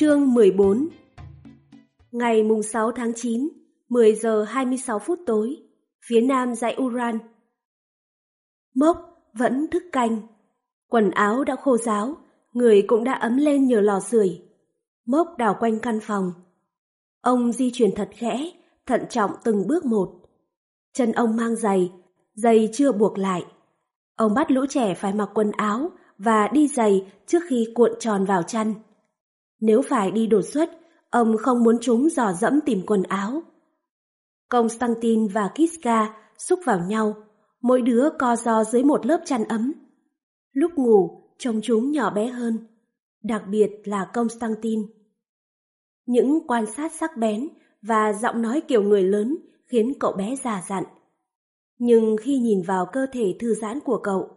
Chương 14 Ngày mùng 6 tháng 9, 10 giờ 26 phút tối, phía nam dãy Uran. Mốc vẫn thức canh. Quần áo đã khô ráo, người cũng đã ấm lên nhờ lò sưởi. Mốc đào quanh căn phòng. Ông di chuyển thật khẽ, thận trọng từng bước một. Chân ông mang giày, giày chưa buộc lại. Ông bắt lũ trẻ phải mặc quần áo và đi giày trước khi cuộn tròn vào chăn. Nếu phải đi đột xuất, ông không muốn chúng dò dẫm tìm quần áo. Constantine và Kiska xúc vào nhau, mỗi đứa co do dưới một lớp chăn ấm. Lúc ngủ, trông chúng nhỏ bé hơn, đặc biệt là Constantine. Những quan sát sắc bén và giọng nói kiểu người lớn khiến cậu bé già dặn. Nhưng khi nhìn vào cơ thể thư giãn của cậu,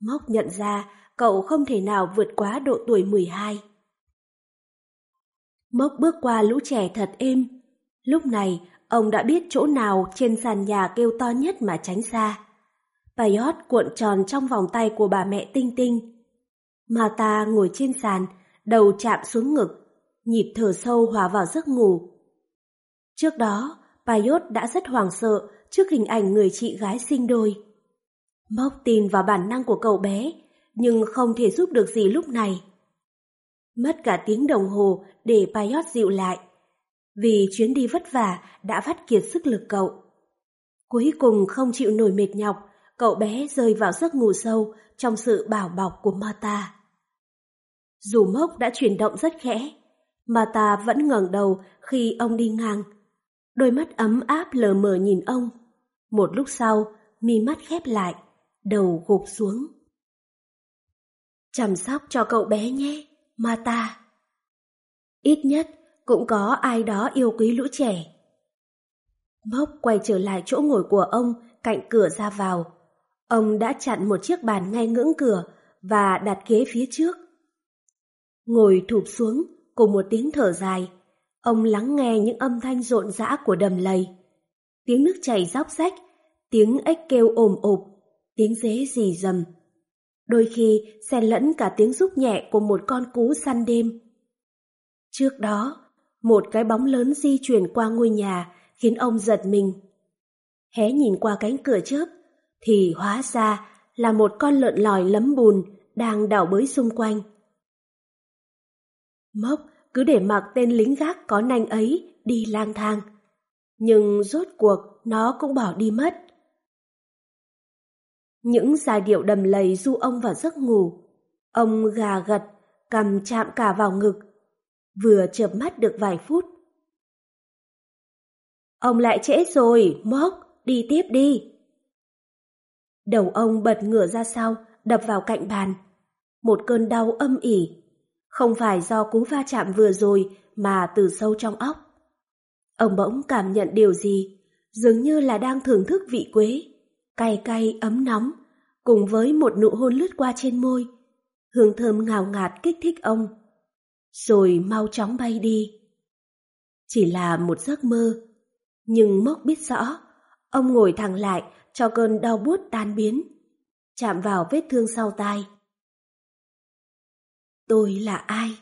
Mốc nhận ra cậu không thể nào vượt quá độ tuổi 12. Mốc bước qua lũ trẻ thật êm. Lúc này, ông đã biết chỗ nào trên sàn nhà kêu to nhất mà tránh xa. Payot cuộn tròn trong vòng tay của bà mẹ Tinh Tinh. Mata ngồi trên sàn, đầu chạm xuống ngực, nhịp thở sâu hòa vào giấc ngủ. Trước đó, Payot đã rất hoảng sợ trước hình ảnh người chị gái sinh đôi. Mốc tin vào bản năng của cậu bé, nhưng không thể giúp được gì lúc này. Mất cả tiếng đồng hồ để Paiot dịu lại, vì chuyến đi vất vả đã vắt kiệt sức lực cậu. Cuối cùng không chịu nổi mệt nhọc, cậu bé rơi vào giấc ngủ sâu trong sự bảo bọc của Mata. Dù mốc đã chuyển động rất khẽ, Mata vẫn ngẩng đầu khi ông đi ngang. Đôi mắt ấm áp lờ mờ nhìn ông. Một lúc sau, mi mắt khép lại, đầu gục xuống. Chăm sóc cho cậu bé nhé, Mata. Ít nhất cũng có ai đó yêu quý lũ trẻ. Mốc quay trở lại chỗ ngồi của ông cạnh cửa ra vào. Ông đã chặn một chiếc bàn ngay ngưỡng cửa và đặt ghế phía trước. Ngồi thụp xuống cùng một tiếng thở dài, ông lắng nghe những âm thanh rộn rã của đầm lầy. Tiếng nước chảy róc rách, tiếng ếch kêu ồm ộp, tiếng dế rì rầm. Đôi khi xen lẫn cả tiếng rúc nhẹ của một con cú săn đêm. Trước đó, một cái bóng lớn di chuyển qua ngôi nhà khiến ông giật mình. Hé nhìn qua cánh cửa chớp, thì hóa ra là một con lợn lòi lấm bùn đang đảo bới xung quanh. Mốc cứ để mặc tên lính gác có nanh ấy đi lang thang. Nhưng rốt cuộc nó cũng bỏ đi mất. Những giai điệu đầm lầy du ông vào giấc ngủ. Ông gà gật, cầm chạm cả vào ngực. Vừa chợp mắt được vài phút. Ông lại trễ rồi, Mốc, đi tiếp đi. Đầu ông bật ngửa ra sau, đập vào cạnh bàn. Một cơn đau âm ỉ. Không phải do cú va chạm vừa rồi mà từ sâu trong óc. Ông bỗng cảm nhận điều gì, dường như là đang thưởng thức vị quế, cay cay ấm nóng, cùng với một nụ hôn lướt qua trên môi. Hương thơm ngào ngạt kích thích ông. Rồi mau chóng bay đi. Chỉ là một giấc mơ, nhưng Mốc biết rõ, ông ngồi thẳng lại cho cơn đau buốt tan biến, chạm vào vết thương sau tai. Tôi là ai?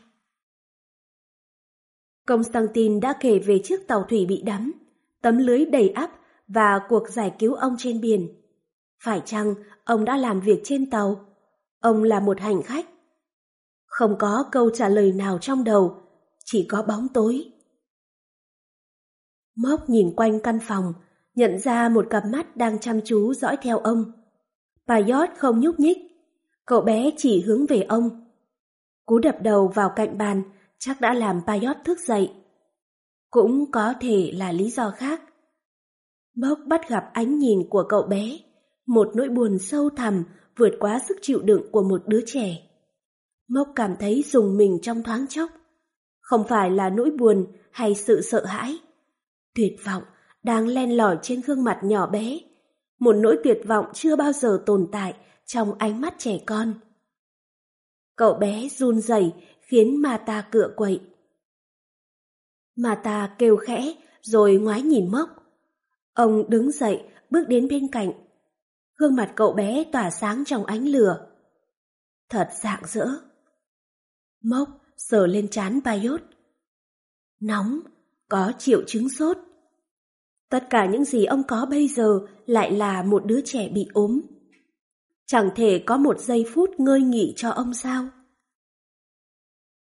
Constantine đã kể về chiếc tàu thủy bị đắm, tấm lưới đầy ắp và cuộc giải cứu ông trên biển. Phải chăng ông đã làm việc trên tàu? Ông là một hành khách. Không có câu trả lời nào trong đầu, chỉ có bóng tối. Mốc nhìn quanh căn phòng, nhận ra một cặp mắt đang chăm chú dõi theo ông. Payot không nhúc nhích, cậu bé chỉ hướng về ông. Cú đập đầu vào cạnh bàn chắc đã làm Payot thức dậy. Cũng có thể là lý do khác. mốc bắt gặp ánh nhìn của cậu bé, một nỗi buồn sâu thẳm vượt quá sức chịu đựng của một đứa trẻ. Mốc cảm thấy dùng mình trong thoáng chốc. Không phải là nỗi buồn hay sự sợ hãi. Tuyệt vọng đang len lỏi trên gương mặt nhỏ bé. Một nỗi tuyệt vọng chưa bao giờ tồn tại trong ánh mắt trẻ con. Cậu bé run rẩy khiến Mata cựa quậy. Mata kêu khẽ rồi ngoái nhìn Mốc. Ông đứng dậy, bước đến bên cạnh. Gương mặt cậu bé tỏa sáng trong ánh lửa. Thật rạng rỡ. Mốc sờ lên trán Bayot, nóng, có triệu chứng sốt. Tất cả những gì ông có bây giờ lại là một đứa trẻ bị ốm. Chẳng thể có một giây phút ngơi nghỉ cho ông sao?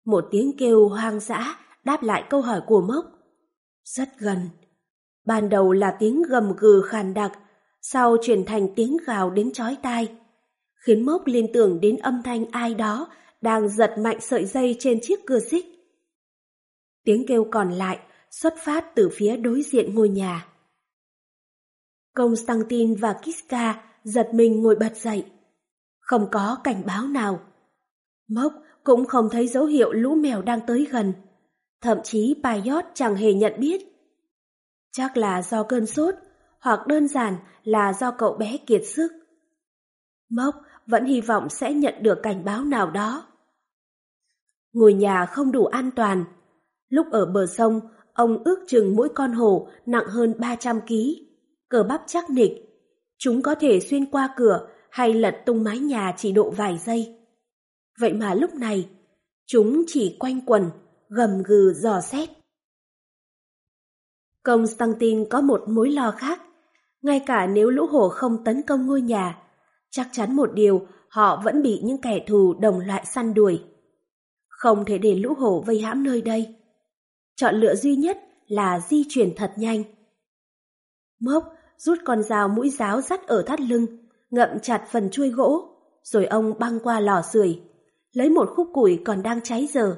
Một tiếng kêu hoang dã đáp lại câu hỏi của Mốc. Rất gần. Ban đầu là tiếng gầm gừ khàn đặc, sau chuyển thành tiếng gào đến chói tai, khiến Mốc liên tưởng đến âm thanh ai đó đang giật mạnh sợi dây trên chiếc cưa xích. Tiếng kêu còn lại xuất phát từ phía đối diện ngôi nhà. Constantine và Kiska giật mình ngồi bật dậy. Không có cảnh báo nào. Mốc cũng không thấy dấu hiệu lũ mèo đang tới gần. Thậm chí Paiot chẳng hề nhận biết. Chắc là do cơn sốt, hoặc đơn giản là do cậu bé kiệt sức. Mốc vẫn hy vọng sẽ nhận được cảnh báo nào đó. Ngôi nhà không đủ an toàn. Lúc ở bờ sông, ông ước chừng mỗi con hổ nặng hơn 300 kg, cờ bắp chắc nịch. Chúng có thể xuyên qua cửa hay lật tung mái nhà chỉ độ vài giây. Vậy mà lúc này, chúng chỉ quanh quần, gầm gừ dò xét. Constantine có một mối lo khác. Ngay cả nếu lũ hổ không tấn công ngôi nhà, chắc chắn một điều họ vẫn bị những kẻ thù đồng loại săn đuổi. Không thể để lũ hổ vây hãm nơi đây. Chọn lựa duy nhất là di chuyển thật nhanh. Mốc rút con dao mũi giáo dắt ở thắt lưng, ngậm chặt phần chuôi gỗ, rồi ông băng qua lò sưởi, lấy một khúc củi còn đang cháy dở.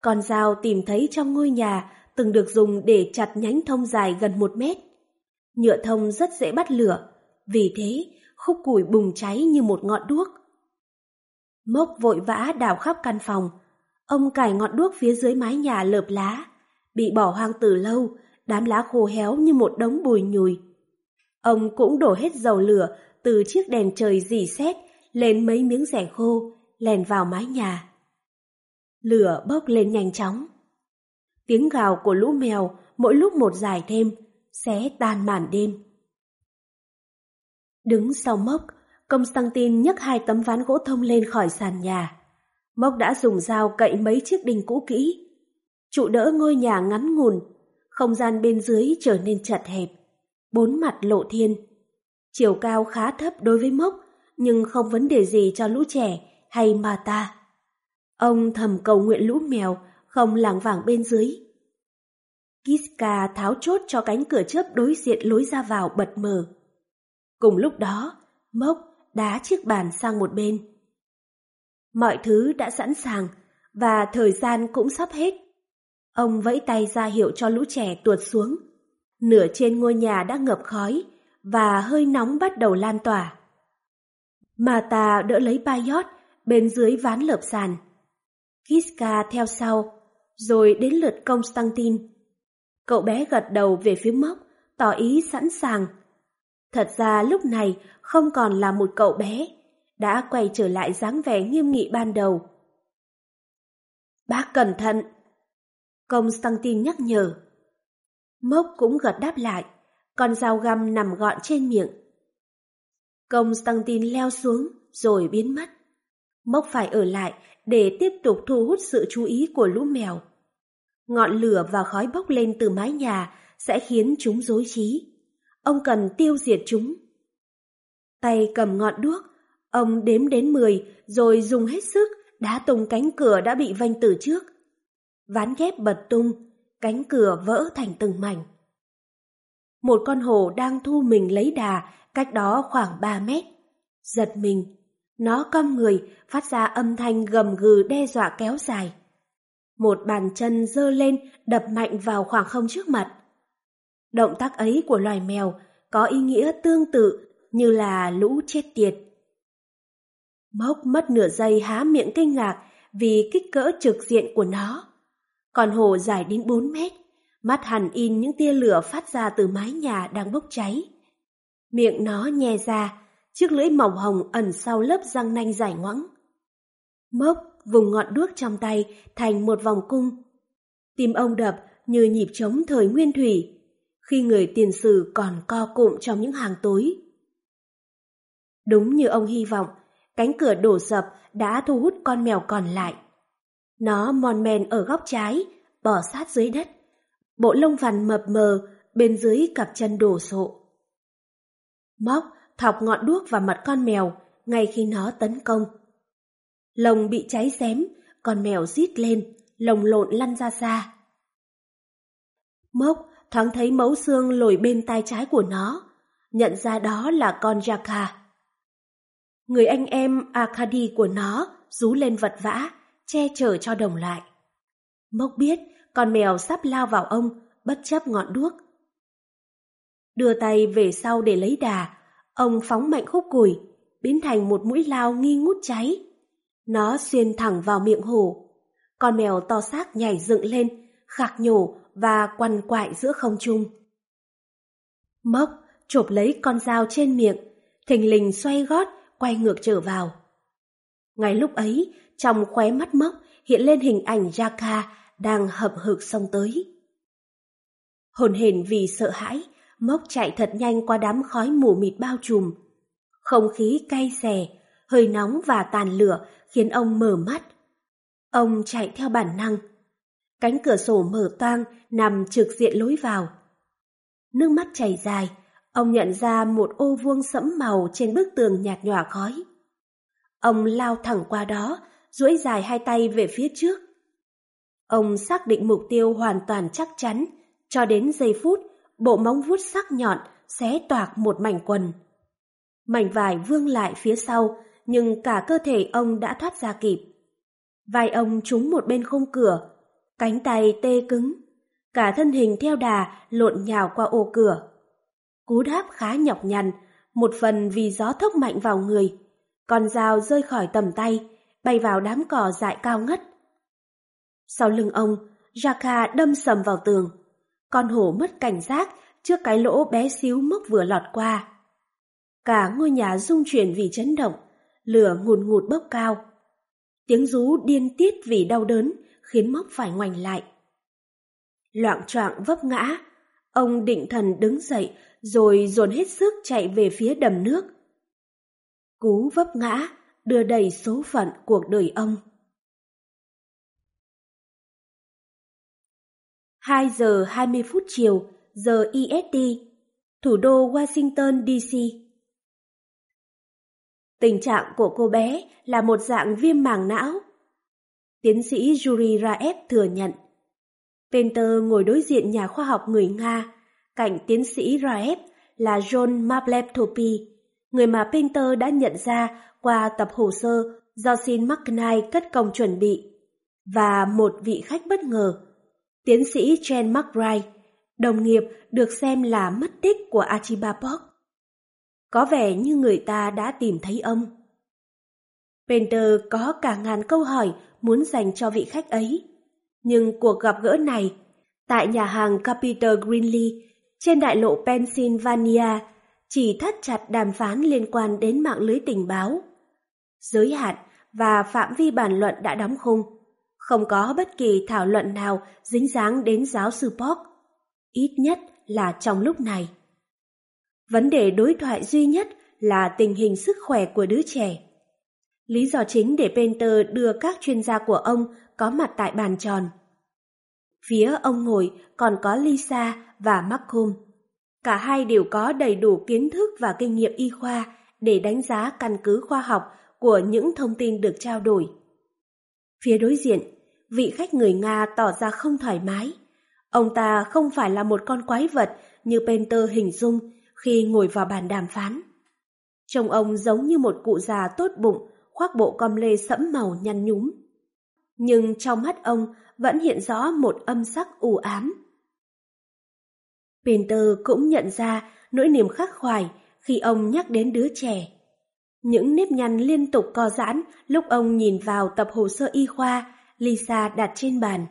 Con dao tìm thấy trong ngôi nhà từng được dùng để chặt nhánh thông dài gần một mét. Nhựa thông rất dễ bắt lửa, vì thế khúc củi bùng cháy như một ngọn đuốc. Mốc vội vã đào khắp căn phòng, ông cài ngọn đuốc phía dưới mái nhà lợp lá, bị bỏ hoang từ lâu, đám lá khô héo như một đống bùi nhùi. Ông cũng đổ hết dầu lửa từ chiếc đèn trời dì xét lên mấy miếng rẻ khô, lèn vào mái nhà. Lửa bốc lên nhanh chóng. Tiếng gào của lũ mèo mỗi lúc một dài thêm, sẽ tan màn đêm. Đứng sau mốc, công Stăngtin nhấc hai tấm ván gỗ thông lên khỏi sàn nhà. Mốc đã dùng dao cậy mấy chiếc đinh cũ kỹ. Trụ đỡ ngôi nhà ngắn ngủn, không gian bên dưới trở nên chật hẹp, bốn mặt lộ thiên. Chiều cao khá thấp đối với Mốc, nhưng không vấn đề gì cho lũ trẻ hay mà ta. Ông thầm cầu nguyện lũ mèo không lảng vảng bên dưới. Kiska tháo chốt cho cánh cửa chớp đối diện lối ra vào bật mở. Cùng lúc đó, Mốc đá chiếc bàn sang một bên. Mọi thứ đã sẵn sàng và thời gian cũng sắp hết. Ông vẫy tay ra hiệu cho lũ trẻ tuột xuống. Nửa trên ngôi nhà đã ngập khói và hơi nóng bắt đầu lan tỏa. Mà ta đỡ lấy Bayot bên dưới ván lợp sàn. Kiska theo sau, rồi đến lượt Constantine. Cậu bé gật đầu về phía mốc, tỏ ý sẵn sàng. Thật ra lúc này không còn là một cậu bé, đã quay trở lại dáng vẻ nghiêm nghị ban đầu. Bác cẩn thận! Constantine nhắc nhở. Mốc cũng gật đáp lại, con dao găm nằm gọn trên miệng. Constantine leo xuống rồi biến mất. Mốc phải ở lại để tiếp tục thu hút sự chú ý của lũ mèo. Ngọn lửa và khói bốc lên từ mái nhà sẽ khiến chúng rối trí. Ông cần tiêu diệt chúng. Tay cầm ngọn đuốc, ông đếm đến 10 rồi dùng hết sức đá tung cánh cửa đã bị vanh từ trước. Ván ghép bật tung, cánh cửa vỡ thành từng mảnh. Một con hổ đang thu mình lấy đà cách đó khoảng 3 mét. Giật mình, nó cong người phát ra âm thanh gầm gừ đe dọa kéo dài. Một bàn chân dơ lên đập mạnh vào khoảng không trước mặt. Động tác ấy của loài mèo có ý nghĩa tương tự như là lũ chết tiệt. Mốc mất nửa giây há miệng kinh ngạc vì kích cỡ trực diện của nó. Còn hồ dài đến 4 mét, mắt hẳn in những tia lửa phát ra từ mái nhà đang bốc cháy. Miệng nó nhè ra, chiếc lưỡi màu hồng ẩn sau lớp răng nanh dài ngoẵng. Mốc vùng ngọn đuốc trong tay thành một vòng cung. Tim ông đập như nhịp trống thời nguyên thủy, khi người tiền sử còn co cụm trong những hàng tối. Đúng như ông hy vọng, cánh cửa đổ sập đã thu hút con mèo còn lại. Nó mòn men ở góc trái, bò sát dưới đất. Bộ lông vằn mập mờ, bên dưới cặp chân đổ sộ. Móc thọc ngọn đuốc vào mặt con mèo ngay khi nó tấn công. Lồng bị cháy xém, con mèo rít lên, lồng lộn lăn ra xa. Mốc thoáng thấy mấu xương lồi bên tay trái của nó, nhận ra đó là con Jaka. Người anh em Akadi của nó rú lên vật vã, che chở cho đồng lại. Mốc biết con mèo sắp lao vào ông, bất chấp ngọn đuốc. Đưa tay về sau để lấy đà, ông phóng mạnh khúc củi, biến thành một mũi lao nghi ngút cháy. Nó xuyên thẳng vào miệng hổ. Con mèo to xác nhảy dựng lên, khạc nhổ và quằn quại giữa không trung. Mốc chộp lấy con dao trên miệng, thình lình xoay gót, quay ngược trở vào. Ngay lúc ấy, trong khóe mắt mốc hiện lên hình ảnh Jaka đang hậm hực xông tới. Hồn hển vì sợ hãi, mốc chạy thật nhanh qua đám khói mù mịt bao trùm. Không khí cay xè, hơi nóng và tàn lửa khiến ông mở mắt. Ông chạy theo bản năng. Cánh cửa sổ mở toang nằm trực diện lối vào. Nước mắt chảy dài, ông nhận ra một ô vuông sẫm màu trên bức tường nhạt nhòa khói. Ông lao thẳng qua đó, duỗi dài hai tay về phía trước. Ông xác định mục tiêu hoàn toàn chắc chắn, cho đến giây phút bộ móng vuốt sắc nhọn xé toạc một mảnh quần. Mảnh vải vương lại phía sau, nhưng cả cơ thể ông đã thoát ra kịp. Vai ông trúng một bên khung cửa, cánh tay tê cứng, cả thân hình theo đà lộn nhào qua ô cửa. Cú đáp khá nhọc nhằn, một phần vì gió thốc mạnh vào người, con dao rơi khỏi tầm tay, bay vào đám cỏ dại cao ngất. Sau lưng ông, Jaka đâm sầm vào tường. Con hổ mất cảnh giác trước cái lỗ bé xíu mốc vừa lọt qua. Cả ngôi nhà rung chuyển vì chấn động, lửa ngùn ngụt bốc cao. Tiếng rú điên tiết vì đau đớn khiến mốc phải ngoảnh lại. Loạn choạng vấp ngã, ông định thần đứng dậy rồi dồn hết sức chạy về phía đầm nước. Cú vấp ngã đưa đầy số phận cuộc đời ông. 2 giờ 20 phút chiều, giờ EST, thủ đô Washington DC. Tình trạng của cô bé là một dạng viêm màng não. Tiến sĩ Yuri Raev thừa nhận. Penter ngồi đối diện nhà khoa học người Nga, cạnh tiến sĩ Raev là John Mapleptopi, người mà Penter đã nhận ra qua tập hồ sơ do Sin McKnight cất công chuẩn bị, và một vị khách bất ngờ, tiến sĩ Jen McBride, đồng nghiệp được xem là mất tích của Archibald có vẻ như người ta đã tìm thấy ông. Painter có cả ngàn câu hỏi muốn dành cho vị khách ấy. Nhưng cuộc gặp gỡ này, tại nhà hàng Capital Greenlee, trên đại lộ Pennsylvania, chỉ thắt chặt đàm phán liên quan đến mạng lưới tình báo. Giới hạn và phạm vi bàn luận đã đóng khung. Không có bất kỳ thảo luận nào dính dáng đến giáo sư Park, ít nhất là trong lúc này. Vấn đề đối thoại duy nhất là tình hình sức khỏe của đứa trẻ. Lý do chính để Penter đưa các chuyên gia của ông có mặt tại bàn tròn. Phía ông ngồi còn có Lisa và Malcolm. Cả hai đều có đầy đủ kiến thức và kinh nghiệm y khoa để đánh giá căn cứ khoa học của những thông tin được trao đổi. Phía đối diện, vị khách người Nga tỏ ra không thoải mái. Ông ta không phải là một con quái vật như Penter hình dung khi ngồi vào bàn đàm phán. Trông ông giống như một cụ già tốt bụng, khoác bộ com lê sẫm màu nhăn nhúm. Nhưng trong mắt ông vẫn hiện rõ một âm sắc u ám. Peter cũng nhận ra nỗi niềm khắc khoải khi ông nhắc đến đứa trẻ. Những nếp nhăn liên tục co giãn lúc ông nhìn vào tập hồ sơ y khoa Lisa đặt trên bàn.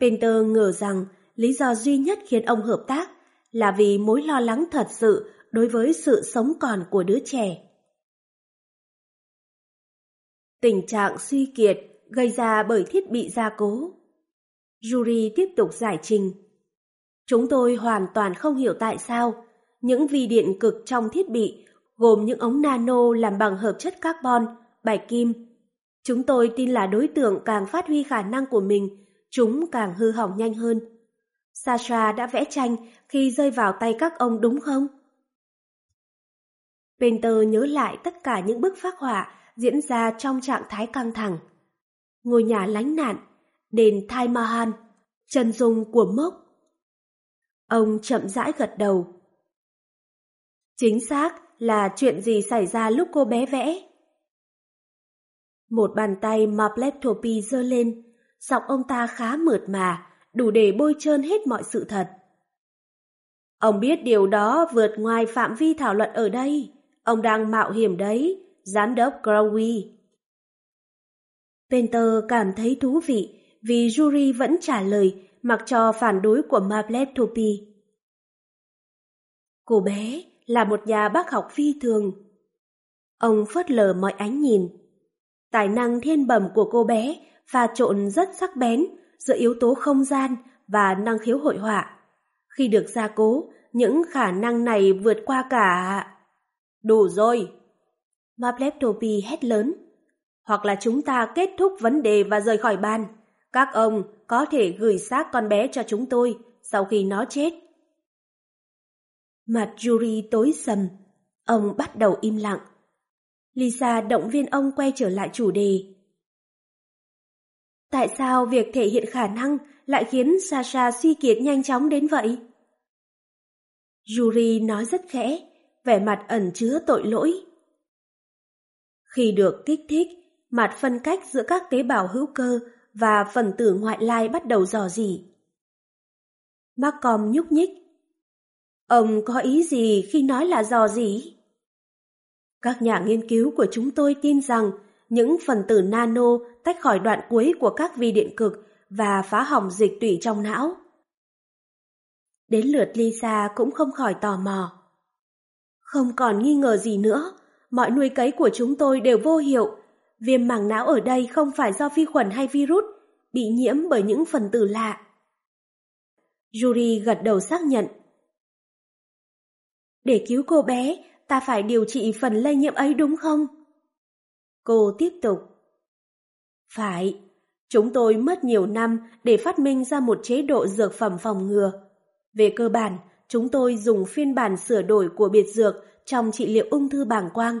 Peter ngờ rằng lý do duy nhất khiến ông hợp tác là vì mối lo lắng thật sự đối với sự sống còn của đứa trẻ. Tình trạng suy kiệt gây ra bởi thiết bị gia cố. Yuri tiếp tục giải trình. Chúng tôi hoàn toàn không hiểu tại sao những vi điện cực trong thiết bị gồm những ống nano làm bằng hợp chất carbon, bạch kim. Chúng tôi tin là đối tượng càng phát huy khả năng của mình, chúng càng hư hỏng nhanh hơn. Sasha đã vẽ tranh khi rơi vào tay các ông đúng không? Painter nhớ lại tất cả những bức phác họa diễn ra trong trạng thái căng thẳng. Ngôi nhà lánh nạn, đền Thai Mahan, chân dung của mốc. Ông chậm rãi gật đầu. Chính xác là chuyện gì xảy ra lúc cô bé vẽ? Một bàn tay Mapleptopy giơ lên, giọng ông ta khá mượt mà, đủ để bôi trơn hết mọi sự thật. Ông biết điều đó vượt ngoài phạm vi thảo luận ở đây. Ông đang mạo hiểm đấy, giám đốc Crowley. Penter cảm thấy thú vị vì jury vẫn trả lời mặc cho phản đối của Mapletopy. Cô bé là một nhà bác học phi thường. Ông phớt lờ mọi ánh nhìn. Tài năng thiên bẩm của cô bé pha trộn rất sắc bén giữa yếu tố không gian và năng khiếu hội họa. Khi được gia cố, những khả năng này vượt qua cả... Đủ rồi! Mapleptopy hét lớn. Hoặc là chúng ta kết thúc vấn đề và rời khỏi bàn. Các ông có thể gửi xác con bé cho chúng tôi sau khi nó chết. Mặt Yuri tối sầm, ông bắt đầu im lặng. Lisa động viên ông quay trở lại chủ đề. Tại sao việc thể hiện khả năng lại khiến Sasha suy kiệt nhanh chóng đến vậy? Yuri nói rất khẽ, vẻ mặt ẩn chứa tội lỗi. Khi được kích thích, mặt phân cách giữa các tế bào hữu cơ và phần tử ngoại lai bắt đầu dò dỉ. Malcolm nhúc nhích. Ông có ý gì khi nói là dò dỉ? Các nhà nghiên cứu của chúng tôi tin rằng những phần tử nano tách khỏi đoạn cuối của các vi điện cực và phá hỏng dịch tủy trong não. Đến lượt Lisa cũng không khỏi tò mò. Không còn nghi ngờ gì nữa, mọi nuôi cấy của chúng tôi đều vô hiệu. Viêm màng não ở đây không phải do vi khuẩn hay virus, bị nhiễm bởi những phần tử lạ. Yuri gật đầu xác nhận. Để cứu cô bé, ta phải điều trị phần lây nhiễm ấy đúng không? Cô tiếp tục. Phải, chúng tôi mất nhiều năm để phát minh ra một chế độ dược phẩm phòng ngừa. Về cơ bản, chúng tôi dùng phiên bản sửa đổi của biệt dược trong trị liệu ung thư bàng quang.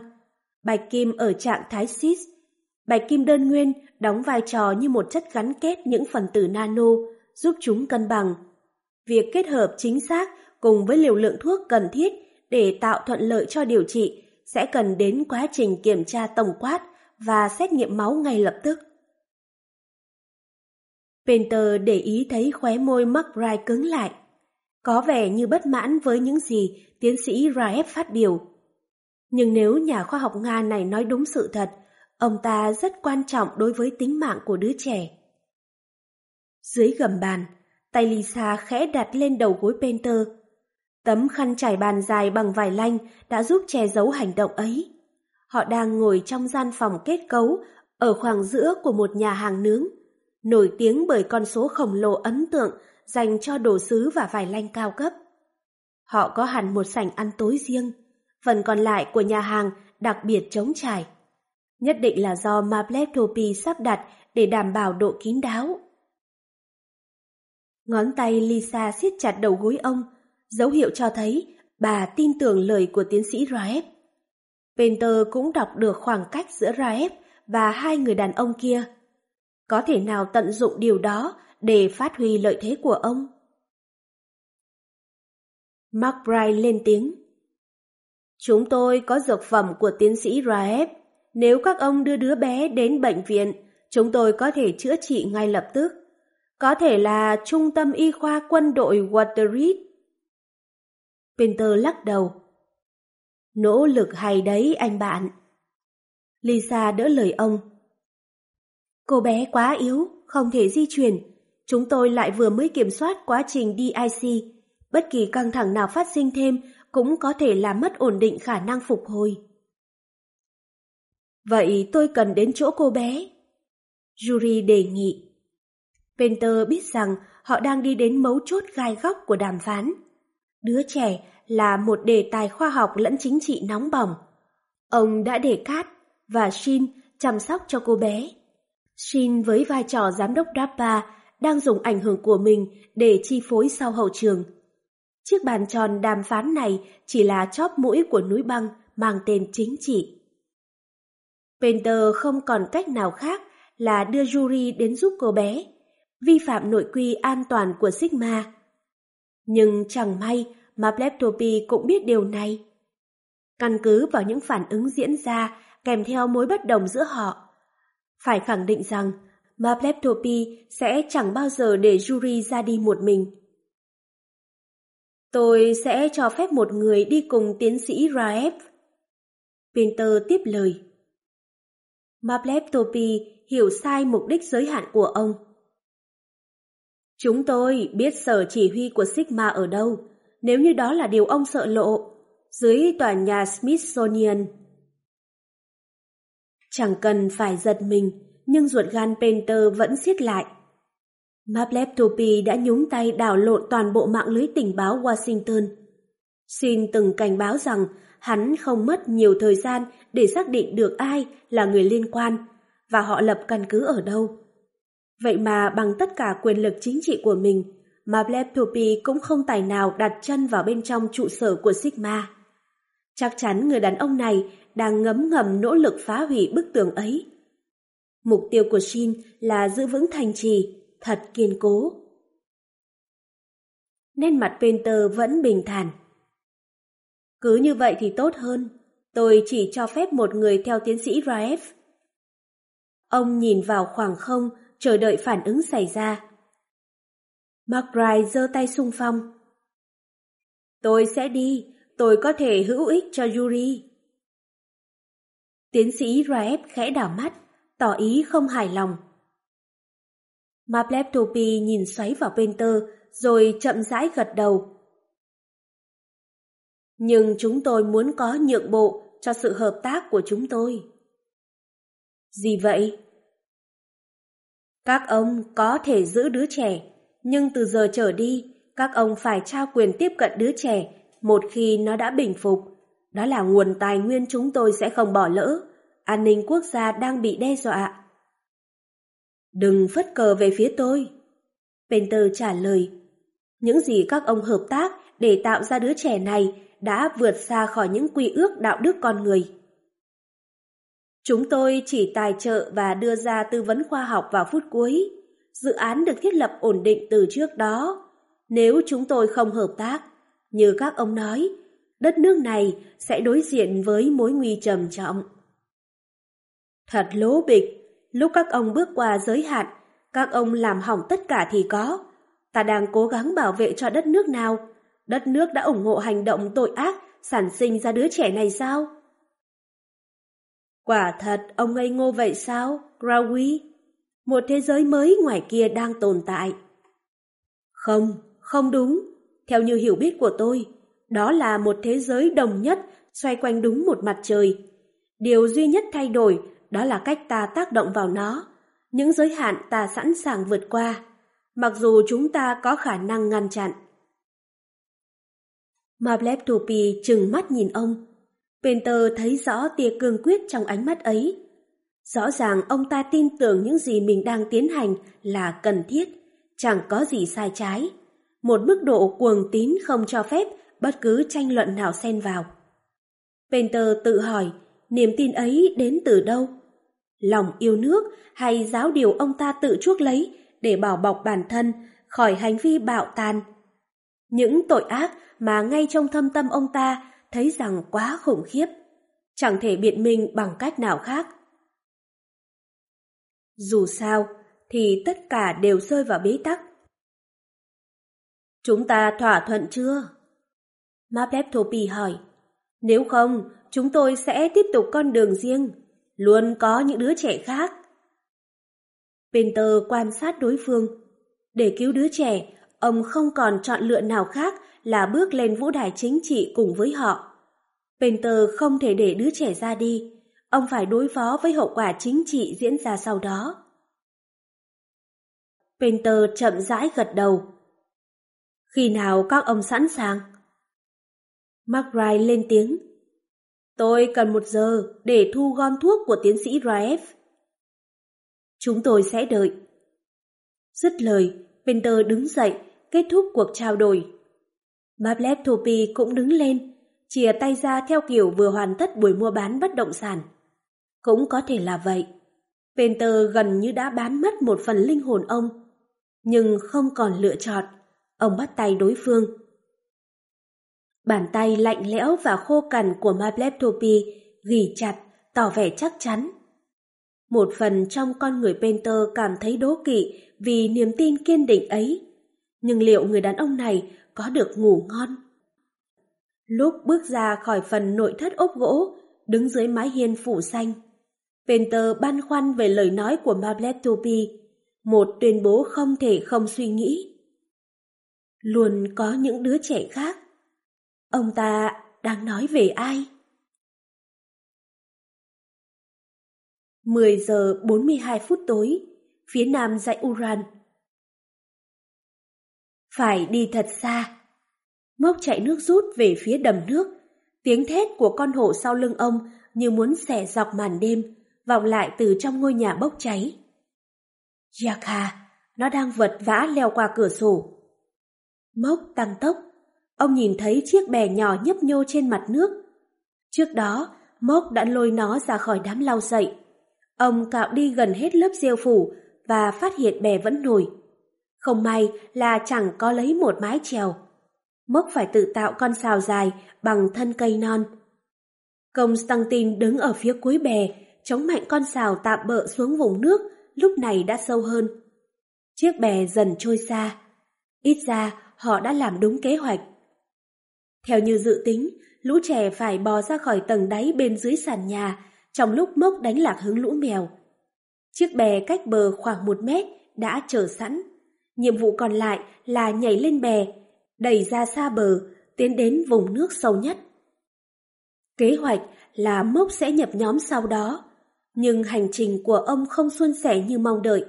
Bạch kim ở trạng thái cis. Bạch kim đơn nguyên đóng vai trò như một chất gắn kết những phần tử nano, giúp chúng cân bằng. Việc kết hợp chính xác cùng với liều lượng thuốc cần thiết để tạo thuận lợi cho điều trị sẽ cần đến quá trình kiểm tra tổng quát và xét nghiệm máu ngay lập tức. Painter để ý thấy khóe môi McBride cứng lại. Có vẻ như bất mãn với những gì tiến sĩ Raef phát biểu. Nhưng nếu nhà khoa học Nga này nói đúng sự thật, ông ta rất quan trọng đối với tính mạng của đứa trẻ. Dưới gầm bàn, tay Lisa khẽ đặt lên đầu gối Painter. Tấm khăn trải bàn dài bằng vải lanh đã giúp che giấu hành động ấy. Họ đang ngồi trong gian phòng kết cấu ở khoảng giữa của một nhà hàng nướng, nổi tiếng bởi con số khổng lồ ấn tượng dành cho đồ sứ và vải lanh cao cấp. Họ có hẳn một sảnh ăn tối riêng, phần còn lại của nhà hàng đặc biệt trống trải. Nhất định là do Mapletopy sắp đặt để đảm bảo độ kín đáo. Ngón tay Lisa siết chặt đầu gối ông, dấu hiệu cho thấy bà tin tưởng lời của tiến sĩ Raef. Penter cũng đọc được khoảng cách giữa Raef và hai người đàn ông kia. Có thể nào tận dụng điều đó để phát huy lợi thế của ông? Mark Bright lên tiếng. Chúng tôi có dược phẩm của tiến sĩ Raef. Nếu các ông đưa đứa bé đến bệnh viện, chúng tôi có thể chữa trị ngay lập tức. Có thể là trung tâm y khoa quân đội Waterreed. Pinter lắc đầu. Nỗ lực hay đấy anh bạn. Lisa đỡ lời ông. Cô bé quá yếu, không thể di chuyển. Chúng tôi lại vừa mới kiểm soát quá trình DIC. Bất kỳ căng thẳng nào phát sinh thêm cũng có thể làm mất ổn định khả năng phục hồi. Vậy tôi cần đến chỗ cô bé. Yuri đề nghị. Penter biết rằng họ đang đi đến mấu chốt gai góc của đàm phán. Đứa trẻ là một đề tài khoa học lẫn chính trị nóng bỏng. Ông đã để Kat và Shin chăm sóc cho cô bé. Shin với vai trò giám đốc DAPA đang dùng ảnh hưởng của mình để chi phối sau hậu trường. Chiếc bàn tròn đàm phán này chỉ là chóp mũi của núi băng mang tên chính trị. Painter không còn cách nào khác là đưa Yuri đến giúp cô bé, vi phạm nội quy an toàn của Sigma. Nhưng chẳng may mà Pleptopi cũng biết điều này. Căn cứ vào những phản ứng diễn ra kèm theo mối bất đồng giữa họ, phải khẳng định rằng Mapleptopi sẽ chẳng bao giờ để Yuri ra đi một mình. Tôi sẽ cho phép một người đi cùng tiến sĩ Raev. Pinter tiếp lời. Mapleptopi hiểu sai mục đích giới hạn của ông. Chúng tôi biết sở chỉ huy của Sigma ở đâu, nếu như đó là điều ông sợ lộ, dưới tòa nhà Smithsonian. Chẳng cần phải giật mình, nhưng ruột gan Penter vẫn siết lại. Mapleptopi đã nhúng tay đảo lộn toàn bộ mạng lưới tình báo Washington. Xin từng cảnh báo rằng hắn không mất nhiều thời gian để xác định được ai là người liên quan và họ lập căn cứ ở đâu. Vậy mà bằng tất cả quyền lực chính trị của mình, mà Mapleptopi cũng không tài nào đặt chân vào bên trong trụ sở của Sigma. Chắc chắn người đàn ông này đang ngấm ngầm nỗ lực phá hủy bức tường ấy. Mục tiêu của Shin là giữ vững thành trì, thật kiên cố. Nên mặt Painter vẫn bình thản. Cứ như vậy thì tốt hơn, tôi chỉ cho phép một người theo tiến sĩ Raef. Ông nhìn vào khoảng không, chờ đợi phản ứng xảy ra. McBride giơ tay sung phong. Tôi sẽ đi, tôi có thể hữu ích cho Yuri. Tiến sĩ Raef khẽ đảo mắt, tỏ ý không hài lòng. Mapleptopi nhìn xoáy vào Penter rồi chậm rãi gật đầu. Nhưng chúng tôi muốn có nhượng bộ cho sự hợp tác của chúng tôi. Gì vậy? Các ông có thể giữ đứa trẻ, nhưng từ giờ trở đi, các ông phải trao quyền tiếp cận đứa trẻ một khi nó đã bình phục. Đó là nguồn tài nguyên chúng tôi sẽ không bỏ lỡ. An ninh quốc gia đang bị đe dọa. Đừng phất cờ về phía tôi. Penter trả lời. Những gì các ông hợp tác để tạo ra đứa trẻ này đã vượt xa khỏi những quy ước đạo đức con người. Chúng tôi chỉ tài trợ và đưa ra tư vấn khoa học vào phút cuối. Dự án được thiết lập ổn định từ trước đó. Nếu chúng tôi không hợp tác, như các ông nói, đất nước này sẽ đối diện với mối nguy trầm trọng. Thật lố bịch, lúc các ông bước qua giới hạn, các ông làm hỏng tất cả thì có. Ta đang cố gắng bảo vệ cho đất nước nào? Đất nước đã ủng hộ hành động tội ác sản sinh ra đứa trẻ này sao? Quả thật, ông ngây ngô vậy sao, Grawi? Một thế giới mới ngoài kia đang tồn tại. Không, không đúng. Theo như hiểu biết của tôi, đó là một thế giới đồng nhất xoay quanh đúng một mặt trời. Điều duy nhất thay đổi đó là cách ta tác động vào nó, những giới hạn ta sẵn sàng vượt qua, mặc dù chúng ta có khả năng ngăn chặn. Mableptopi chừng mắt nhìn ông. Penter thấy rõ tia cương quyết trong ánh mắt ấy. Rõ ràng ông ta tin tưởng những gì mình đang tiến hành là cần thiết, chẳng có gì sai trái. Một mức độ cuồng tín không cho phép bất cứ tranh luận nào xen vào. Penter tự hỏi niềm tin ấy đến từ đâu? Lòng yêu nước hay giáo điều ông ta tự chuốc lấy để bảo bọc bản thân khỏi hành vi bạo tàn? Những tội ác mà ngay trong thâm tâm ông ta thấy rằng quá khủng khiếp, chẳng thể biện minh bằng cách nào khác. Dù sao, thì tất cả đều rơi vào bế tắc. Chúng ta thỏa thuận chưa? Mapleptopi hỏi. Nếu không, chúng tôi sẽ tiếp tục con đường riêng, luôn có những đứa trẻ khác. Penter quan sát đối phương. Để cứu đứa trẻ, ông không còn chọn lựa nào khác là bước lên vũ đài chính trị cùng với họ. Penter không thể để đứa trẻ ra đi, ông phải đối phó với hậu quả chính trị diễn ra sau đó. Penter chậm rãi gật đầu. Khi nào các ông sẵn sàng? McBride lên tiếng. Tôi cần một giờ để thu gom thuốc của tiến sĩ Raef. Chúng tôi sẽ đợi. Dứt lời, Penter đứng dậy, kết thúc cuộc trao đổi. Mablet Thopi cũng đứng lên, chìa tay ra theo kiểu vừa hoàn tất buổi mua bán bất động sản. Cũng có thể là vậy. Penter gần như đã bán mất một phần linh hồn ông, nhưng không còn lựa chọn. Ông bắt tay đối phương. Bàn tay lạnh lẽo và khô cằn của Mablet Thopi ghi chặt, tỏ vẻ chắc chắn. Một phần trong con người Penter cảm thấy đố kỵ vì niềm tin kiên định ấy. Nhưng liệu người đàn ông này có được ngủ ngon? Lúc bước ra khỏi phần nội thất ốp gỗ, đứng dưới mái hiên phủ xanh, Penter băn khoăn về lời nói của Mablet Topi, một tuyên bố không thể không suy nghĩ. Luôn có những đứa trẻ khác. Ông ta đang nói về ai? 10 giờ 42 phút tối, phía nam dãy Uran. Phải đi thật xa. Mốc chạy nước rút về phía đầm nước. Tiếng thét của con hổ sau lưng ông như muốn xẻ dọc màn đêm, vọng lại từ trong ngôi nhà bốc cháy. jaka nó đang vật vã leo qua cửa sổ. Mốc tăng tốc, ông nhìn thấy chiếc bè nhỏ nhấp nhô trên mặt nước. Trước đó, Mốc đã lôi nó ra khỏi đám lau dậy. Ông cạo đi gần hết lớp rêu phủ và phát hiện bè vẫn nổi. Không may là chẳng có lấy một mái chèo. Mốc phải tự tạo con xào dài bằng thân cây non. Công Constantine đứng ở phía cuối bè, chống mạnh con xào tạm bỡ xuống vùng nước, lúc này đã sâu hơn. Chiếc bè dần trôi xa. Ít ra họ đã làm đúng kế hoạch. Theo như dự tính, lũ trẻ phải bò ra khỏi tầng đáy bên dưới sàn nhà trong lúc mốc đánh lạc hướng lũ mèo. Chiếc bè cách bờ khoảng một mét đã chờ sẵn. Nhiệm vụ còn lại là nhảy lên bè, đẩy ra xa bờ, tiến đến vùng nước sâu nhất. Kế hoạch là mốc sẽ nhập nhóm sau đó, nhưng hành trình của ông không suôn sẻ như mong đợi.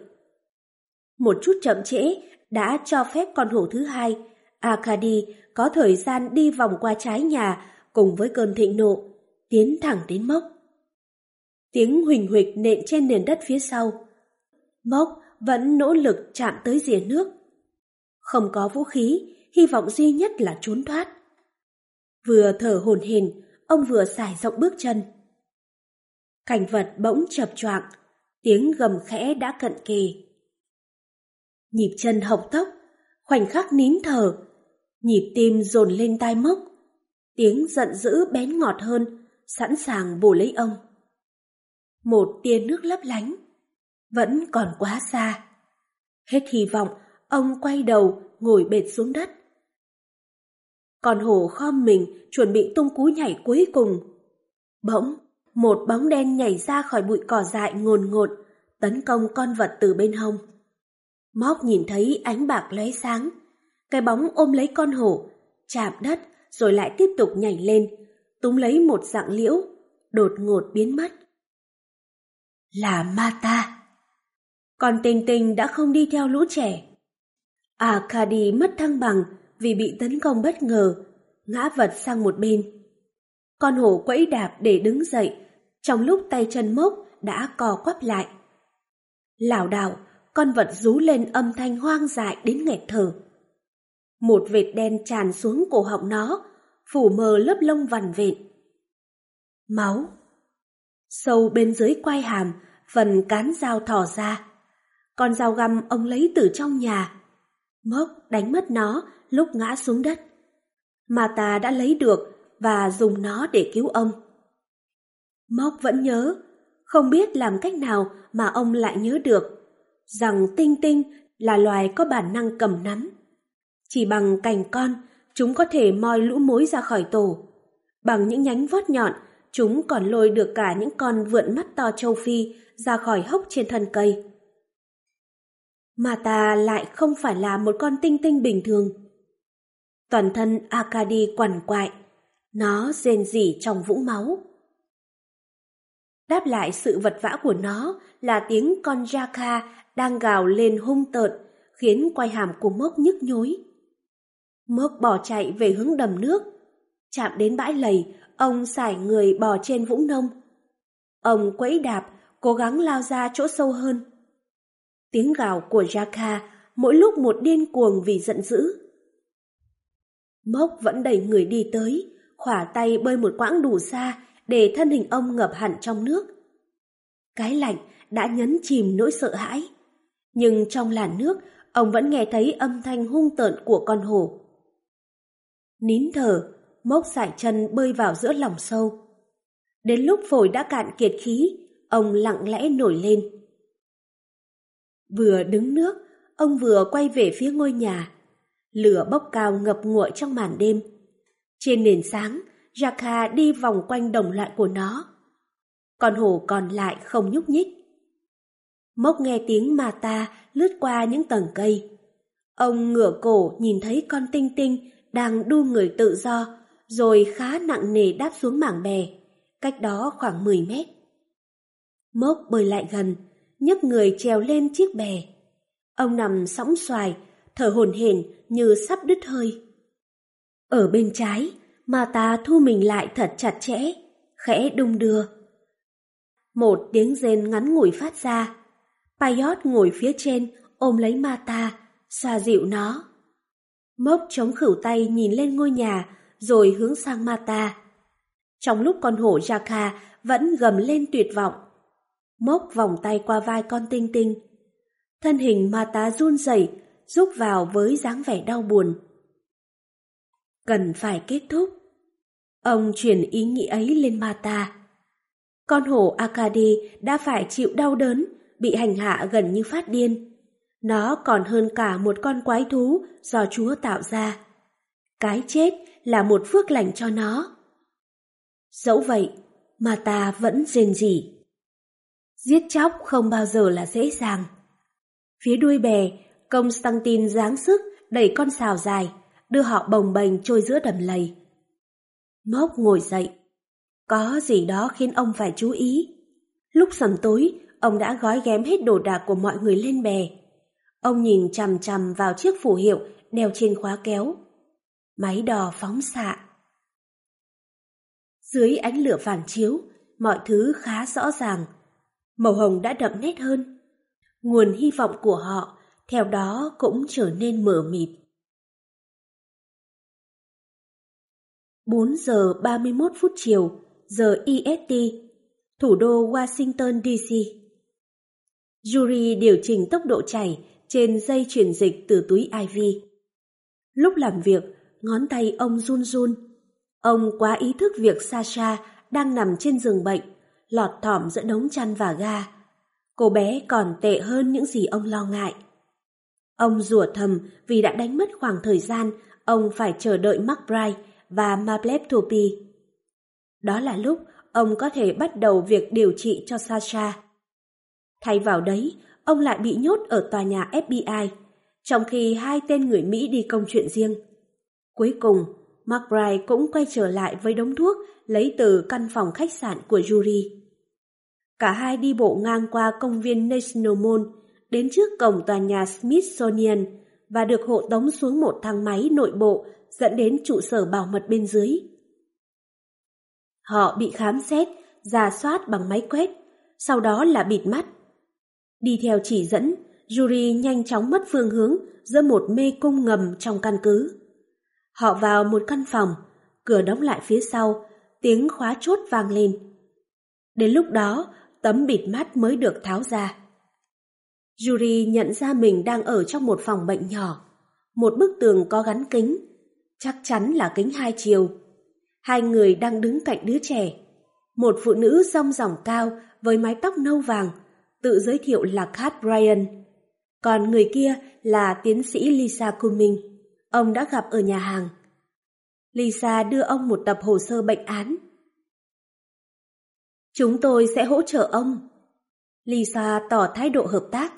Một chút chậm trễ đã cho phép con hổ thứ hai, Akadi, có thời gian đi vòng qua trái nhà cùng với cơn thịnh nộ, tiến thẳng đến mốc. Tiếng huỳnh huỵch nện trên nền đất phía sau. Mốc vẫn nỗ lực chạm tới rìa nước. Không có vũ khí, hy vọng duy nhất là trốn thoát. Vừa thở hổn hển, ông vừa xài rộng bước chân. Cảnh vật bỗng chập choạng, tiếng gầm khẽ đã cận kề. Nhịp chân hộc tốc, khoảnh khắc nín thở, nhịp tim dồn lên tai mốc, tiếng giận dữ bén ngọt hơn, sẵn sàng bổ lấy ông một tia nước lấp lánh. Vẫn còn quá xa. Hết hy vọng, ông quay đầu, ngồi bệt xuống đất. Còn hổ khom mình, chuẩn bị tung cú nhảy cuối cùng. Bỗng, một bóng đen nhảy ra khỏi bụi cỏ dại ngồn ngột, tấn công con vật từ bên hông. Móc nhìn thấy ánh bạc lóe sáng. Cái bóng ôm lấy con hổ, chạm đất rồi lại tiếp tục nhảy lên, túm lấy một dạng liễu, đột ngột biến mất là ma ta còn Tình Tình đã không đi theo lũ trẻ. À, Akadi mất thăng bằng vì bị tấn công bất ngờ, ngã vật sang một bên. Con hổ quẫy đạp để đứng dậy, trong lúc tay chân mốc đã co quắp lại. Lảo đảo, con vật rú lên âm thanh hoang dại đến nghẹt thở. Một vệt đen tràn xuống cổ họng nó, phủ mờ lớp lông vằn vện. Máu Sâu bên dưới quai hàm, phần cán dao thỏ ra. Con dao găm ông lấy từ trong nhà. Mốc đánh mất nó lúc ngã xuống đất. Mà ta đã lấy được và dùng nó để cứu ông. Mốc vẫn nhớ, không biết làm cách nào mà ông lại nhớ được, rằng tinh tinh là loài có bản năng cầm nắm. Chỉ bằng cành con, chúng có thể moi lũ mối ra khỏi tổ. Bằng những nhánh vót nhọn, chúng còn lôi được cả những con vượn mắt to châu Phi ra khỏi hốc trên thân cây. Mà ta lại không phải là một con tinh tinh bình thường. Toàn thân Akadi quằn quại, nó rên rỉ trong vũng máu. Đáp lại sự vật vã của nó là tiếng con Jaka đang gào lên hung tợn, khiến quay hàm của Mốc nhức nhối. Mốc bỏ chạy về hướng đầm nước. Chạm đến bãi lầy, ông xải người bò trên vũng nông. Ông quẫy đạp, cố gắng lao ra chỗ sâu hơn. Tiếng gào của Jaka mỗi lúc một điên cuồng vì giận dữ. Mốc vẫn đẩy người đi tới, khỏa tay bơi một quãng đủ xa để thân hình ông ngập hẳn trong nước. Cái lạnh đã nhấn chìm nỗi sợ hãi. Nhưng trong làn nước, ông vẫn nghe thấy âm thanh hung tợn của con hổ. Nín thở, mốc sải chân bơi vào giữa lòng sâu. Đến lúc phổi đã cạn kiệt khí, ông lặng lẽ nổi lên. Vừa đứng nước, ông vừa quay về phía ngôi nhà. Lửa bốc cao ngập ngụa trong màn đêm. Trên nền sáng, Jaka đi vòng quanh đồng loại của nó. Con hổ còn lại không nhúc nhích. Mốc nghe tiếng mà ta lướt qua những tầng cây. Ông ngửa cổ nhìn thấy con tinh tinh đang đu người tự do, rồi khá nặng nề đáp xuống mảng bè, cách đó khoảng 10 mét. Mốc bơi lại gần, nhấc người trèo lên chiếc bè. Ông nằm sóng xoài, thở hổn hển như sắp đứt hơi. Ở bên trái, Mata thu mình lại thật chặt chẽ, khẽ đung đưa. Một tiếng rên ngắn ngủi phát ra. Paiot ngồi phía trên, ôm lấy Mata, xoa dịu nó. Mốc chống khửu tay nhìn lên ngôi nhà, rồi hướng sang Mata. Trong lúc con hổ Jaka vẫn gầm lên tuyệt vọng, móc vòng tay qua vai con tinh tinh. Thân hình Mata run rẩy, rúc vào với dáng vẻ đau buồn. Cần phải kết thúc. Ông truyền ý nghĩ ấy lên Mata. Con hổ Akadi đã phải chịu đau đớn, bị hành hạ gần như phát điên. Nó còn hơn cả một con quái thú do Chúa tạo ra. Cái chết là một phước lành cho nó. Dẫu vậy, mà ta vẫn rên rỉ. Giết chóc không bao giờ là dễ dàng. Phía đuôi bè, công tân tin giáng sức đẩy con xào dài, đưa họ bồng bềnh trôi giữa đầm lầy. Mốc ngồi dậy. Có gì đó khiến ông phải chú ý. Lúc sầm tối, ông đã gói ghém hết đồ đạc của mọi người lên bè. Ông nhìn chằm chằm vào chiếc phù hiệu đeo trên khóa kéo. Máy đò phóng xạ. Dưới ánh lửa phản chiếu, mọi thứ khá rõ ràng. Màu hồng đã đậm nét hơn. Nguồn hy vọng của họ theo đó cũng trở nên mờ mịt. 4 giờ 31 phút chiều, giờ EST, thủ đô Washington DC. Yuri điều chỉnh tốc độ chảy trên dây chuyển dịch từ túi IV. Lúc làm việc, ngón tay ông run run. Ông quá ý thức việc Sasha đang nằm trên giường bệnh, lọt thỏm giữa đống chăn và ga. Cô bé còn tệ hơn những gì ông lo ngại. Ông rủa thầm vì đã đánh mất khoảng thời gian ông phải chờ đợi McBride và Mableptopi. Đó là lúc ông có thể bắt đầu việc điều trị cho Sasha. Thay vào đấy, ông lại bị nhốt ở tòa nhà FBI, trong khi hai tên người Mỹ đi công chuyện riêng. Cuối cùng, McBride cũng quay trở lại với đống thuốc lấy từ căn phòng khách sạn của Yuri. Cả hai đi bộ ngang qua công viên National Mall, đến trước cổng tòa nhà Smithsonian và được hộ tống xuống một thang máy nội bộ dẫn đến trụ sở bảo mật bên dưới. Họ bị khám xét, giả soát bằng máy quét, sau đó là bịt mắt. Đi theo chỉ dẫn, Yuri nhanh chóng mất phương hướng giữa một mê cung ngầm trong căn cứ. Họ vào một căn phòng, cửa đóng lại phía sau, tiếng khóa chốt vang lên. Đến lúc đó, tấm bịt mắt mới được tháo ra. Yuri nhận ra mình đang ở trong một phòng bệnh nhỏ, một bức tường có gắn kính, chắc chắn là kính hai chiều. Hai người đang đứng cạnh đứa trẻ. Một phụ nữ rong ròng cao với mái tóc nâu vàng, tự giới thiệu là Kat Bryan. Còn người kia là tiến sĩ Lisa Cumming, ông đã gặp ở nhà hàng. Lisa đưa ông một tập hồ sơ bệnh án. Chúng tôi sẽ hỗ trợ ông. Lisa tỏ thái độ hợp tác.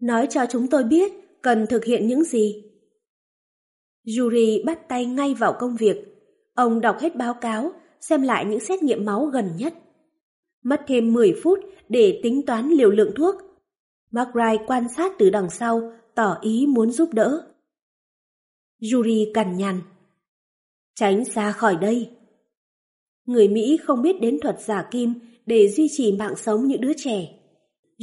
Nói cho chúng tôi biết cần thực hiện những gì. Yuri bắt tay ngay vào công việc. Ông đọc hết báo cáo, xem lại những xét nghiệm máu gần nhất. Mất thêm 10 phút để tính toán liều lượng thuốc. McBride quan sát từ đằng sau, tỏ ý muốn giúp đỡ. Yuri cằn nhằn. Tránh xa khỏi đây. Người Mỹ không biết đến thuật giả kim để duy trì mạng sống những đứa trẻ.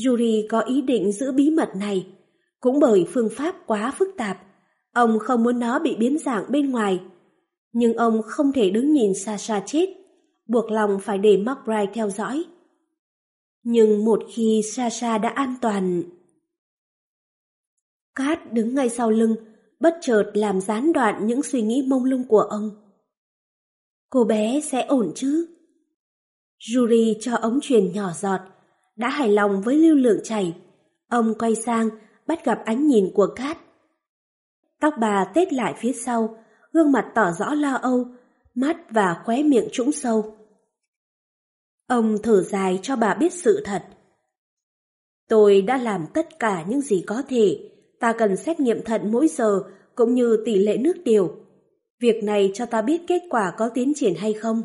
Yuri có ý định giữ bí mật này, cũng bởi phương pháp quá phức tạp. Ông không muốn nó bị biến dạng bên ngoài. Nhưng ông không thể đứng nhìn Sasha chết, buộc lòng phải để McBride theo dõi. Nhưng một khi Sasha đã an toàn... Cát đứng ngay sau lưng, bất chợt làm gián đoạn những suy nghĩ mông lung của ông. Cô bé sẽ ổn chứ? Yuri cho ống truyền nhỏ giọt, đã hài lòng với lưu lượng chảy. Ông quay sang, bắt gặp ánh nhìn của Cát. Tóc bà tết lại phía sau, gương mặt tỏ rõ lo âu, mắt và khóe miệng trũng sâu. Ông thở dài cho bà biết sự thật. Tôi đã làm tất cả những gì có thể, ta cần xét nghiệm thận mỗi giờ cũng như tỷ lệ nước tiểu. Việc này cho ta biết kết quả có tiến triển hay không.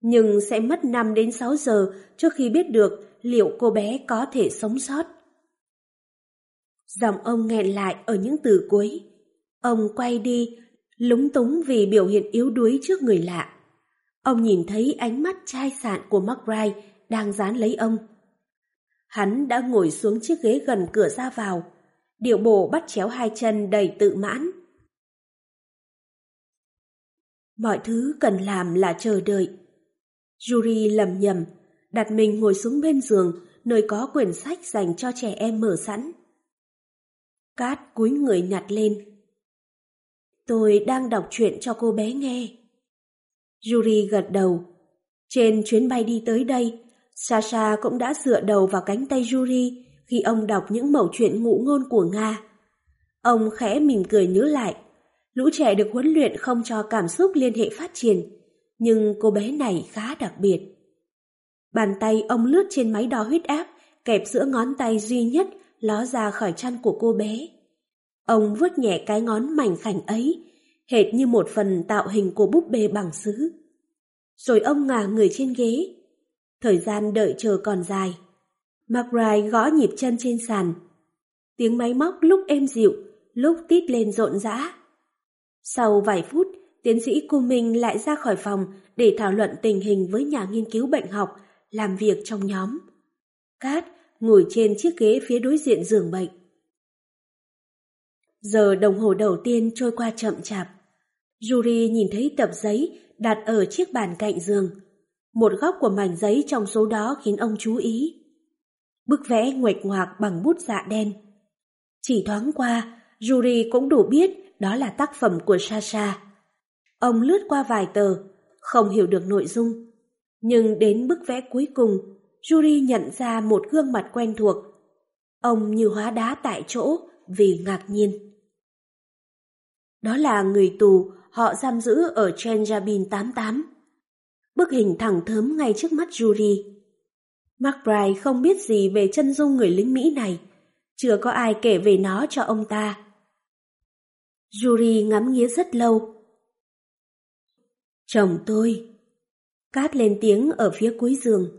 Nhưng sẽ mất 5 đến 6 giờ trước khi biết được liệu cô bé có thể sống sót. Giọng ông nghẹn lại ở những từ cuối. Ông quay đi, lúng túng vì biểu hiện yếu đuối trước người lạ. Ông nhìn thấy ánh mắt chai sạn của McBride đang dán lấy ông. Hắn đã ngồi xuống chiếc ghế gần cửa ra vào, điệu bộ bắt chéo hai chân đầy tự mãn. Mọi thứ cần làm là chờ đợi. Yuri lầm nhầm, đặt mình ngồi xuống bên giường, nơi có quyển sách dành cho trẻ em mở sẵn. Cát cúi người nhặt lên. Tôi đang đọc truyện cho cô bé nghe. Yuri gật đầu. Trên chuyến bay đi tới đây, Sasha cũng đã dựa đầu vào cánh tay Yuri khi ông đọc những mẩu chuyện ngụ ngôn của Nga. Ông khẽ mỉm cười nhớ lại. Lũ trẻ được huấn luyện không cho cảm xúc liên hệ phát triển, nhưng cô bé này khá đặc biệt. Bàn tay ông lướt trên máy đo huyết áp, kẹp giữa ngón tay duy nhất ló ra khỏi chăn của cô bé. Ông vuốt nhẹ cái ngón mảnh khảnh ấy, hệt như một phần tạo hình của búp bê bằng sứ. Rồi ông ngả người trên ghế. Thời gian đợi chờ còn dài. McBride gõ nhịp chân trên sàn. Tiếng máy móc lúc êm dịu, lúc tít lên rộn rã. Sau vài phút, tiến sĩ Cu Minh lại ra khỏi phòng để thảo luận tình hình với nhà nghiên cứu bệnh học, làm việc trong nhóm. Cát ngồi trên chiếc ghế phía đối diện giường bệnh. Giờ đồng hồ đầu tiên trôi qua chậm chạp. Yuri nhìn thấy tập giấy đặt ở chiếc bàn cạnh giường. Một góc của mảnh giấy trong số đó khiến ông chú ý. Bức vẽ nguệch ngoạc bằng bút dạ đen. Chỉ thoáng qua, Yuri cũng đủ biết đó là tác phẩm của Sasha. Ông lướt qua vài tờ, không hiểu được nội dung. Nhưng đến bức vẽ cuối cùng, Yuri nhận ra một gương mặt quen thuộc. Ông như hóa đá tại chỗ vì ngạc nhiên. Đó là người tù họ giam giữ ở Chenjabin 88. Bức hình thẳng thớm ngay trước mắt Yuri. McBride không biết gì về chân dung người lính Mỹ này, chưa có ai kể về nó cho ông ta. Yuri ngắm nghía rất lâu. Chồng tôi. Cát lên tiếng ở phía cuối giường.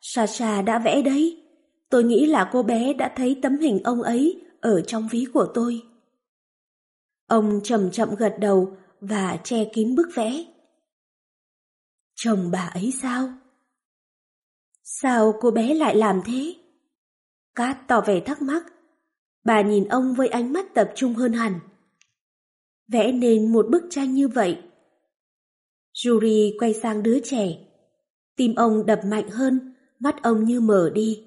Sasha đã vẽ đấy. Tôi nghĩ là cô bé đã thấy tấm hình ông ấy ở trong ví của tôi. Ông chậm chậm gật đầu và che kín bức vẽ. Chồng bà ấy sao? Sao cô bé lại làm thế? Cát tỏ vẻ thắc mắc. Bà nhìn ông với ánh mắt tập trung hơn hẳn. Vẽ nên một bức tranh như vậy. Yuri quay sang đứa trẻ. Tim ông đập mạnh hơn, mắt ông như mở đi.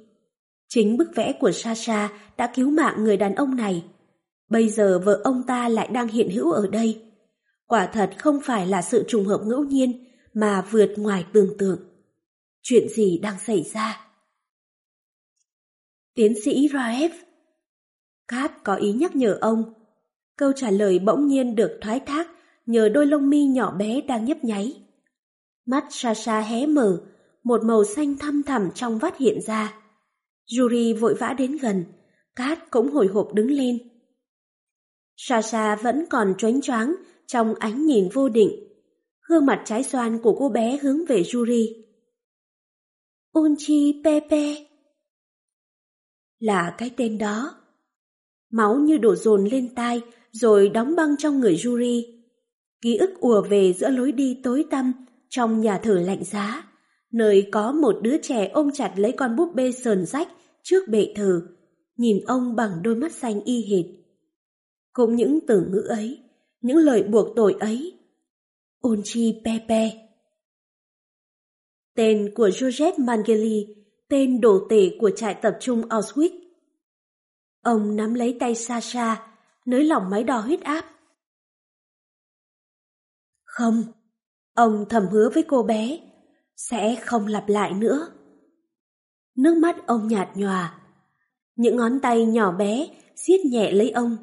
Chính bức vẽ của Sasha đã cứu mạng người đàn ông này. Bây giờ vợ ông ta lại đang hiện hữu ở đây. Quả thật không phải là sự trùng hợp ngẫu nhiên mà vượt ngoài tưởng tượng. Chuyện gì đang xảy ra? Tiến sĩ Raev Kat có ý nhắc nhở ông. Câu trả lời bỗng nhiên được thoái thác nhờ đôi lông mi nhỏ bé đang nhấp nháy. Mắt Sasha hé mở, một màu xanh thăm thẳm trong vắt hiện ra. Yuri vội vã đến gần, Cát cũng hồi hộp đứng lên. Sasha vẫn còn choáng choáng trong ánh nhìn vô định. Gương mặt trái xoan của cô bé hướng về Yuri. Unchi Pepe Là cái tên đó. Máu như đổ dồn lên tai rồi đóng băng trong người Yuri. Ký ức ùa về giữa lối đi tối tăm trong nhà thờ lạnh giá, nơi có một đứa trẻ ôm chặt lấy con búp bê sờn rách trước bệ thờ, nhìn ông bằng đôi mắt xanh y hệt. Cũng những từ ngữ ấy, những lời buộc tội ấy. Onchi Pepe. Tên của Joseph Mangeli, tên đồ tể của trại tập trung Auschwitz. Ông nắm lấy tay Sasha, nới lỏng máy đo huyết áp. Không, ông thầm hứa với cô bé, sẽ không lặp lại nữa. Nước mắt ông nhạt nhòa. Những ngón tay nhỏ bé siết nhẹ lấy ông.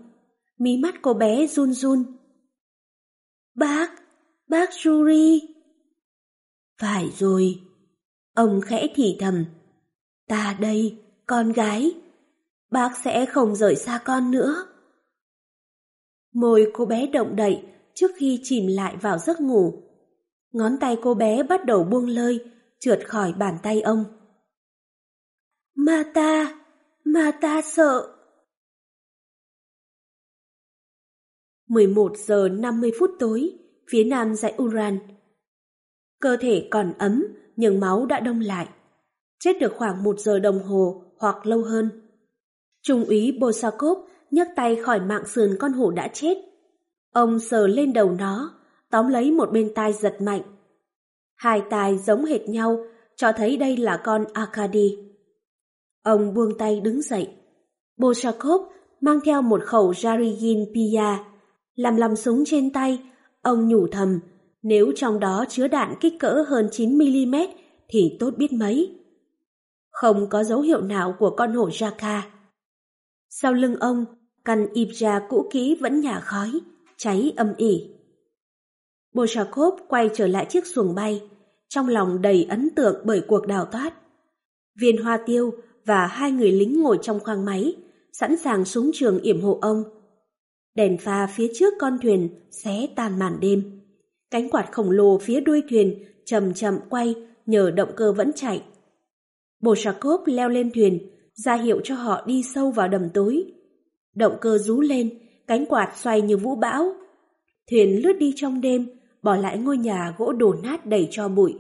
Mí mắt cô bé run run. Bác, bác Yuri. Phải rồi. Ông khẽ thì thầm. Ta đây, con gái. Bác sẽ không rời xa con nữa. Môi cô bé động đậy trước khi chìm lại vào giấc ngủ. Ngón tay cô bé bắt đầu buông lơi, trượt khỏi bàn tay ông. Mà ta, mà ta sợ. 11 giờ 50 phút tối, phía nam dãy Uran. Cơ thể còn ấm, nhưng máu đã đông lại. Chết được khoảng một giờ đồng hồ hoặc lâu hơn. Trung úy Bosakov nhấc tay khỏi mạng sườn con hổ đã chết. Ông sờ lên đầu nó, tóm lấy một bên tai giật mạnh. Hai tai giống hệt nhau, cho thấy đây là con Akadi. Ông buông tay đứng dậy. Boshakov mang theo một khẩu Jarigin Pia, làm lầm súng trên tay, ông nhủ thầm, nếu trong đó chứa đạn kích cỡ hơn 9mm thì tốt biết mấy. Không có dấu hiệu nào của con hổ Jaka. Sau lưng ông, căn Ibra cũ kỹ vẫn nhả khói, cháy âm ỉ. Boshakov quay trở lại chiếc xuồng bay, trong lòng đầy ấn tượng bởi cuộc đào thoát. Viên hoa tiêu và hai người lính ngồi trong khoang máy, sẵn sàng súng trường yểm hộ ông. Đèn pha phía trước con thuyền xé tan màn đêm. Cánh quạt khổng lồ phía đuôi thuyền chậm chậm quay nhờ động cơ vẫn chạy. Boshakov leo lên thuyền, ra hiệu cho họ đi sâu vào đầm tối. Động cơ rú lên, cánh quạt xoay như vũ bão. Thuyền lướt đi trong đêm, bỏ lại ngôi nhà gỗ đổ nát đầy cho bụi.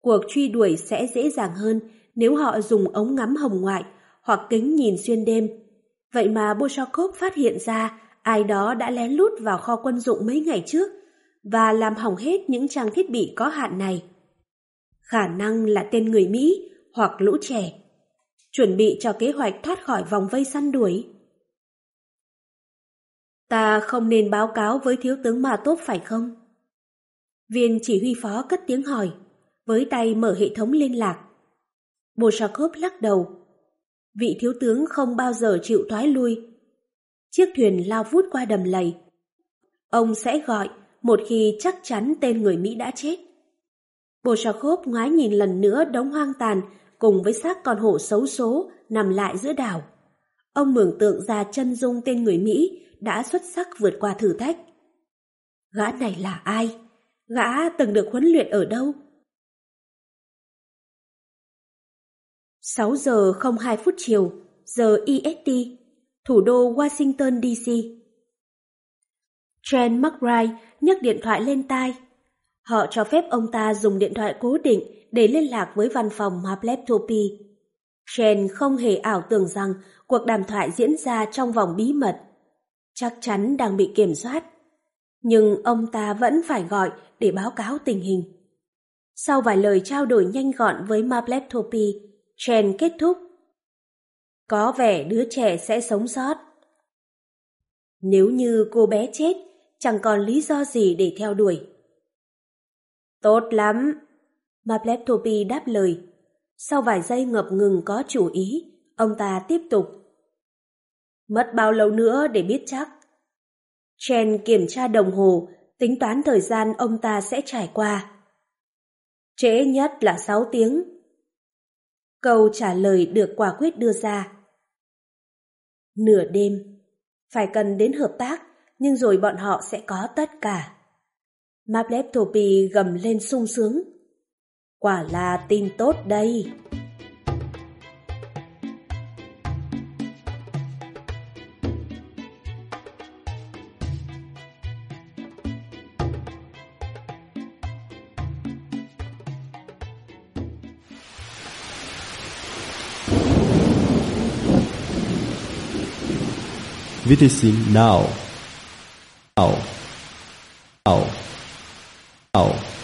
Cuộc truy đuổi sẽ dễ dàng hơn nếu họ dùng ống ngắm hồng ngoại hoặc kính nhìn xuyên đêm. Vậy mà Boshakov phát hiện ra ai đó đã lén lút vào kho quân dụng mấy ngày trước và làm hỏng hết những trang thiết bị có hạn này. Khả năng là tên người Mỹ hoặc lũ trẻ, chuẩn bị cho kế hoạch thoát khỏi vòng vây săn đuổi. Ta không nên báo cáo với thiếu tướng Ma Tốt phải không? Viên chỉ huy phó cất tiếng hỏi, với tay mở hệ thống liên lạc. Boshakov lắc đầu. Vị thiếu tướng không bao giờ chịu thoái lui. Chiếc thuyền lao vút qua đầm lầy. Ông sẽ gọi một khi chắc chắn tên người Mỹ đã chết. Boshakov ngoái nhìn lần nữa đống hoang tàn cùng với xác con hổ xấu số nằm lại giữa đảo. Ông mường tượng ra chân dung tên người Mỹ đã xuất sắc vượt qua thử thách. Gã này là ai? Gã từng được huấn luyện ở đâu? 6 giờ 02 phút chiều, giờ EST, thủ đô Washington DC. Trent McBride nhấc điện thoại lên tai. Họ cho phép ông ta dùng điện thoại cố định để liên lạc với văn phòng Mapleptopy. Trent không hề ảo tưởng rằng cuộc đàm thoại diễn ra trong vòng bí mật. Chắc chắn đang bị kiểm soát. Nhưng ông ta vẫn phải gọi để báo cáo tình hình. Sau vài lời trao đổi nhanh gọn với Mapleptopy, Chen kết thúc. Có vẻ đứa trẻ sẽ sống sót. Nếu như cô bé chết, chẳng còn lý do gì để theo đuổi. Tốt lắm, Mapleptopy đáp lời. Sau vài giây ngập ngừng có chủ ý, ông ta tiếp tục. Mất bao lâu nữa để biết chắc? Chen kiểm tra đồng hồ, tính toán thời gian ông ta sẽ trải qua. Trễ nhất là 6 tiếng. Câu trả lời được quả quyết đưa ra. Nửa đêm, phải cần đến hợp tác, nhưng rồi bọn họ sẽ có tất cả. Maplethorpe gầm lên sung sướng. Quả là tin tốt đây. Wiedersehen now. Now. Now. Now.